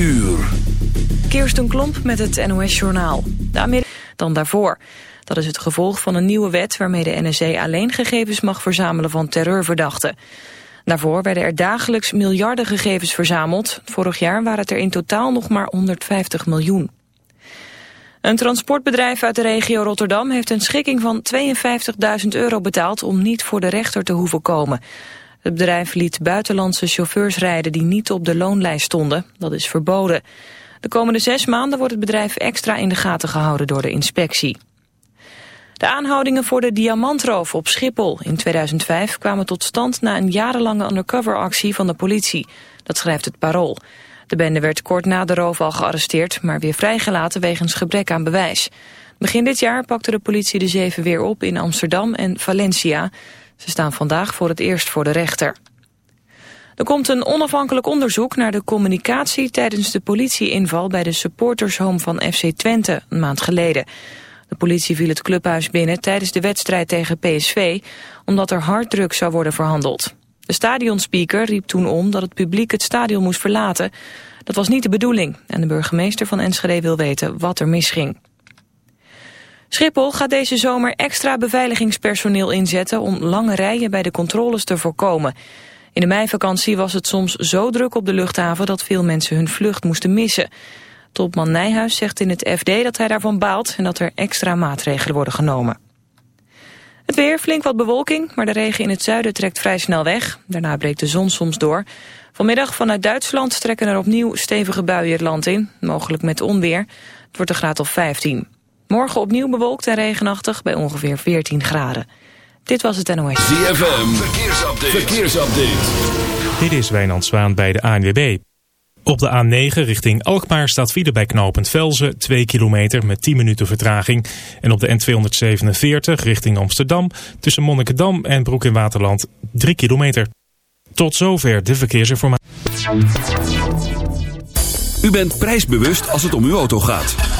uur. Kirsten Klomp met het NOS-journaal. Dan daarvoor. Dat is het gevolg van een nieuwe wet waarmee de NSA alleen gegevens mag verzamelen van terreurverdachten. Daarvoor werden er dagelijks miljarden gegevens verzameld. Vorig jaar waren het er in totaal nog maar 150 miljoen. Een transportbedrijf uit de regio Rotterdam heeft een schikking van 52.000 euro betaald om niet voor de rechter te hoeven komen. Het bedrijf liet buitenlandse chauffeurs rijden die niet op de loonlijst stonden. Dat is verboden. De komende zes maanden wordt het bedrijf extra in de gaten gehouden door de inspectie. De aanhoudingen voor de diamantroof op Schiphol in 2005 kwamen tot stand na een jarenlange undercoveractie van de politie. Dat schrijft het Parool. De bende werd kort na de roof al gearresteerd, maar weer vrijgelaten wegens gebrek aan bewijs. Begin dit jaar pakte de politie de zeven weer op in Amsterdam en Valencia. Ze staan vandaag voor het eerst voor de rechter. Er komt een onafhankelijk onderzoek naar de communicatie tijdens de politieinval bij de supportershome van FC Twente een maand geleden. De politie viel het clubhuis binnen tijdens de wedstrijd tegen PSV, omdat er harddruk zou worden verhandeld. De stadionspeaker riep toen om dat het publiek het stadion moest verlaten. Dat was niet de bedoeling en de burgemeester van Enschede wil weten wat er misging. Schiphol gaat deze zomer extra beveiligingspersoneel inzetten om lange rijen bij de controles te voorkomen. In de meivakantie was het soms zo druk op de luchthaven dat veel mensen hun vlucht moesten missen. Topman Nijhuis zegt in het FD dat hij daarvan baalt en dat er extra maatregelen worden genomen. Het weer, flink wat bewolking, maar de regen in het zuiden trekt vrij snel weg. Daarna breekt de zon soms door. Vanmiddag vanuit Duitsland trekken er opnieuw stevige buien het land in, mogelijk met onweer. Het wordt een graad of 15. Morgen opnieuw bewolkt en regenachtig bij ongeveer 14 graden. Dit was het NOS. ZFM, verkeersupdate. verkeersupdate. Dit is Wijnand Zwaan bij de ANWB. Op de A9 richting Alkmaar staat file bij knooppunt Velzen 2 kilometer met 10 minuten vertraging. En op de N247 richting Amsterdam tussen Monnikendam en Broek in Waterland 3 kilometer. Tot zover de verkeersinformatie. U bent prijsbewust als het om uw auto gaat.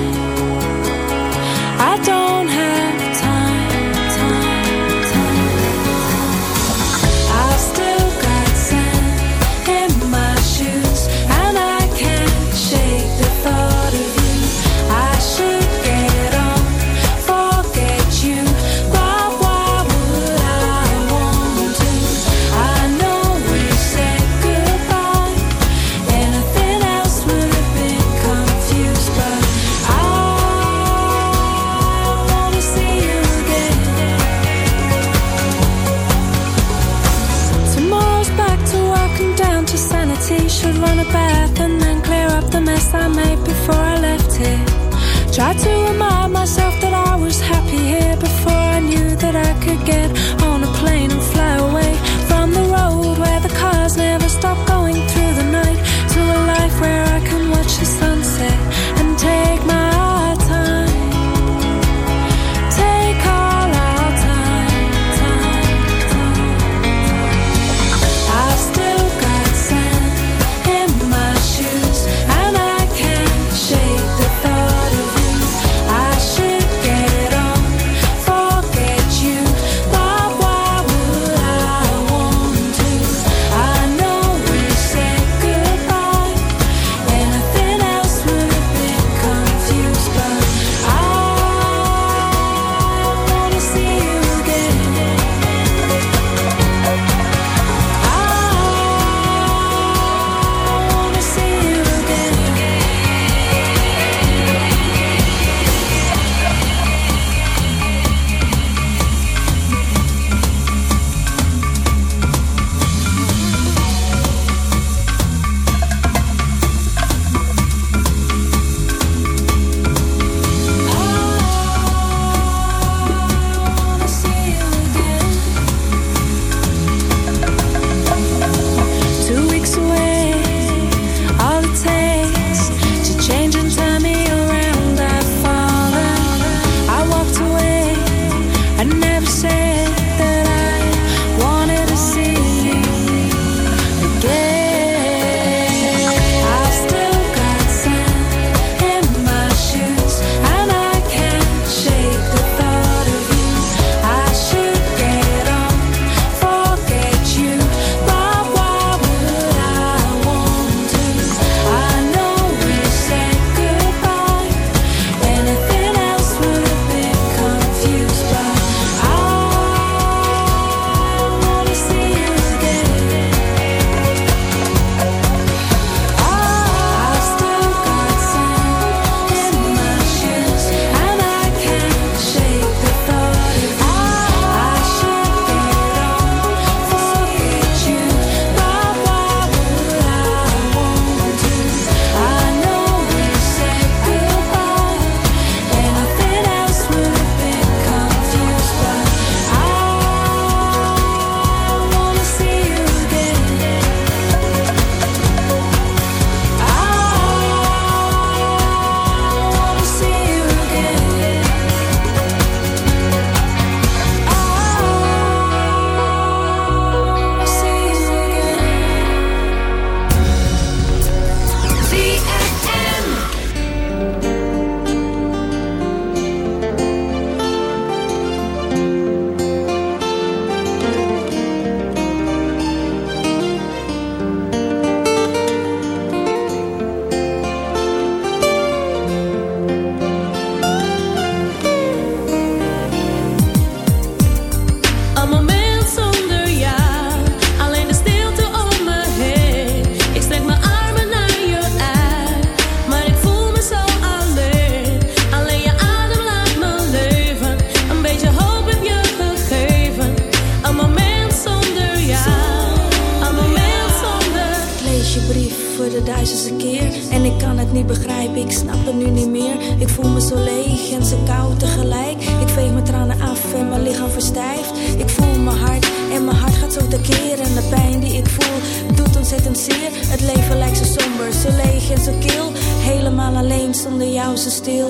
Try to remind myself that I was happy here before I knew that I could get kunst onder jou zo stil.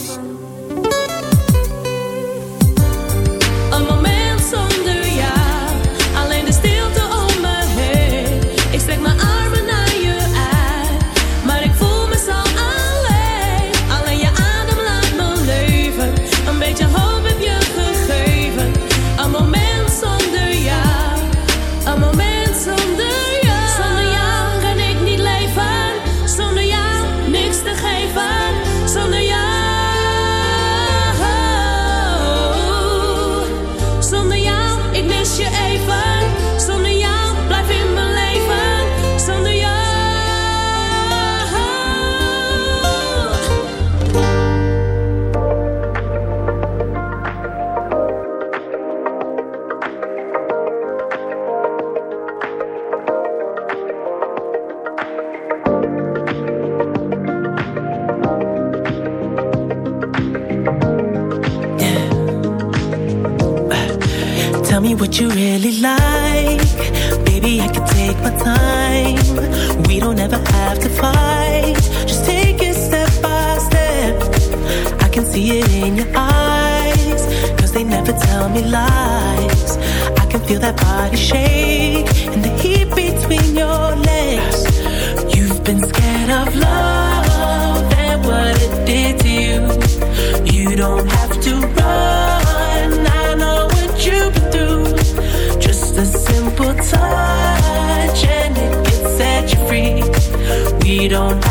we don't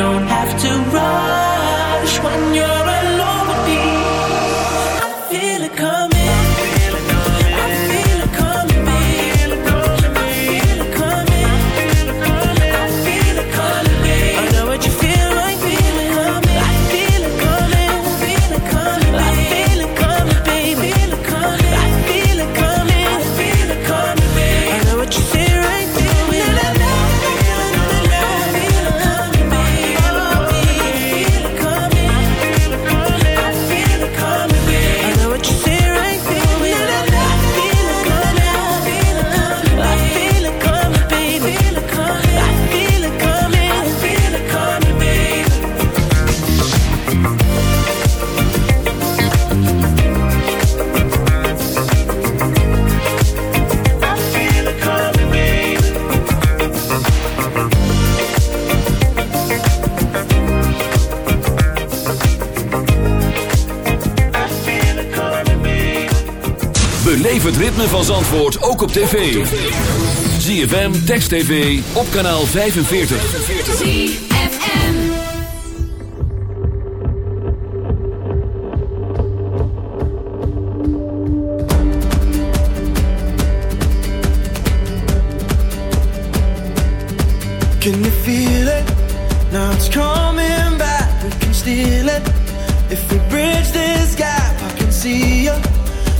don't van Zandvoort ook op tv. ZFM, Text TV, op kanaal 45. ZFM Can you feel it? Now it's coming back, we can steal it. If we bridge this gap, I can see you.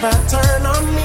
Never turn on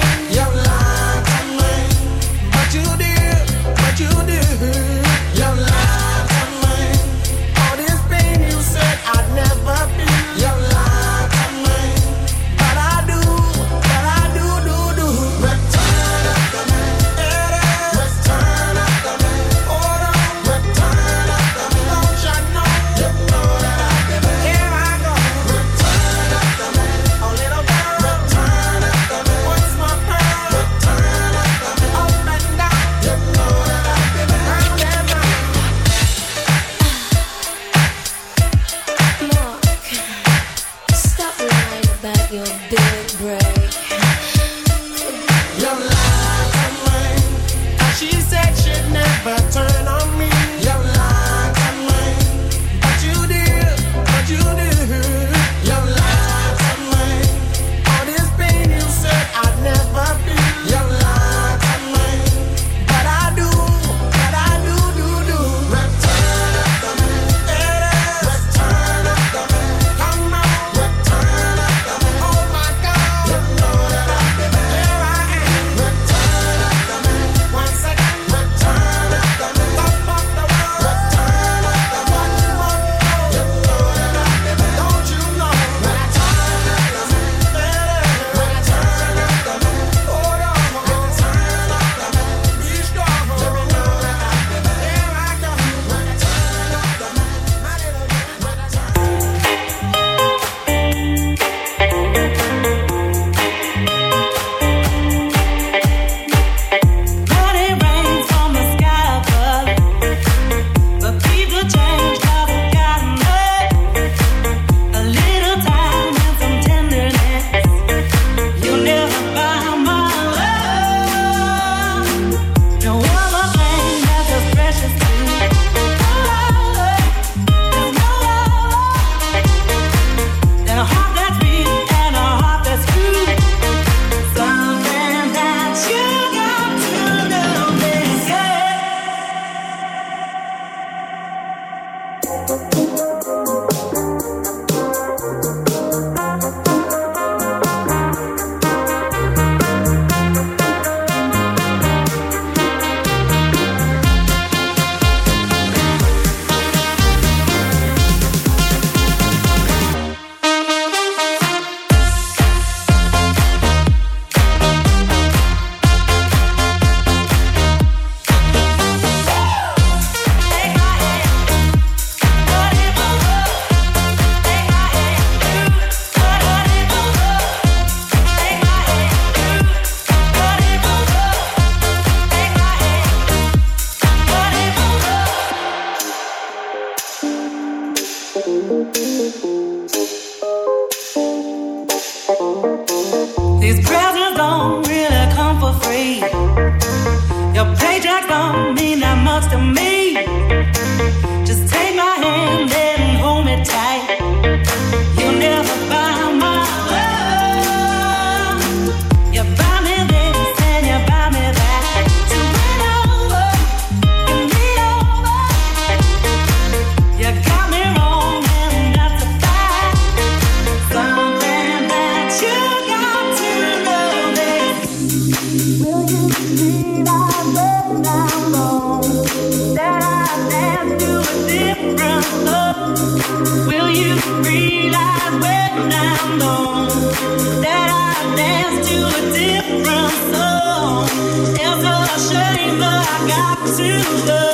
I got